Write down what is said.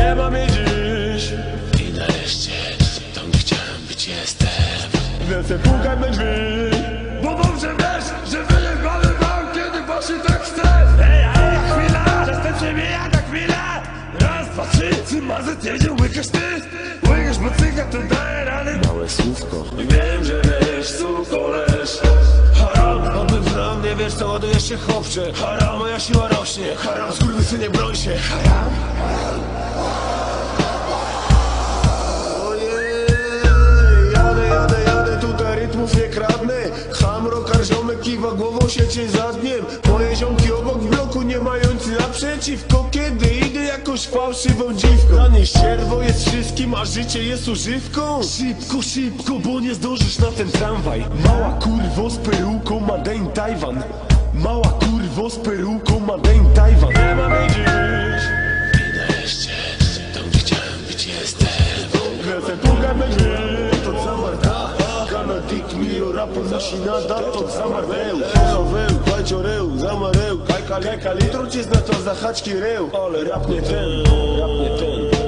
Nie mam jej dziś. I nareszcie, to nie chciałem być jestem. Więcej pukaj me drzwi. Bo dobrze wiesz, że wyjebany wam kiedy właśnie tak chcę Ej, ej, chwila, czasem przemija ta chwila Raz, dwa, trzy, ty mazet jedzie, łykasz ty. Łykasz, bo cyga to daje rady Małe słówko Wiem, że wiesz, co koleś. Haram, oby w nie wiesz co ładujesz się chłopcze. Haram, moja siła rośnie. Haram, skurwysynie broń się. Haram. Ojej, kiwa głową się cię za dniem. Moje ziomki obok bloku nie mający naprzeciwko. Kiedy idę jakąś fałszywą dziwką. Dla niej ścierwo jest wszystkim, a życie jest używką. Szybko, szybko, bo nie zdążysz na ten tramwaj. Mała kurwo z peruką ma dzień Tajwan Mała kurwo z peruką ma dzień Tajwan Nie mam jej ვრაფოზა შინადათო ზამარდეუ ელოვეუ ბაჯორეუ ზამარეუ კაიკალი კაიკალი ტრუჩიზნათო ზახაჩკირეუ ალე რაპნეთენ რაპნეთენ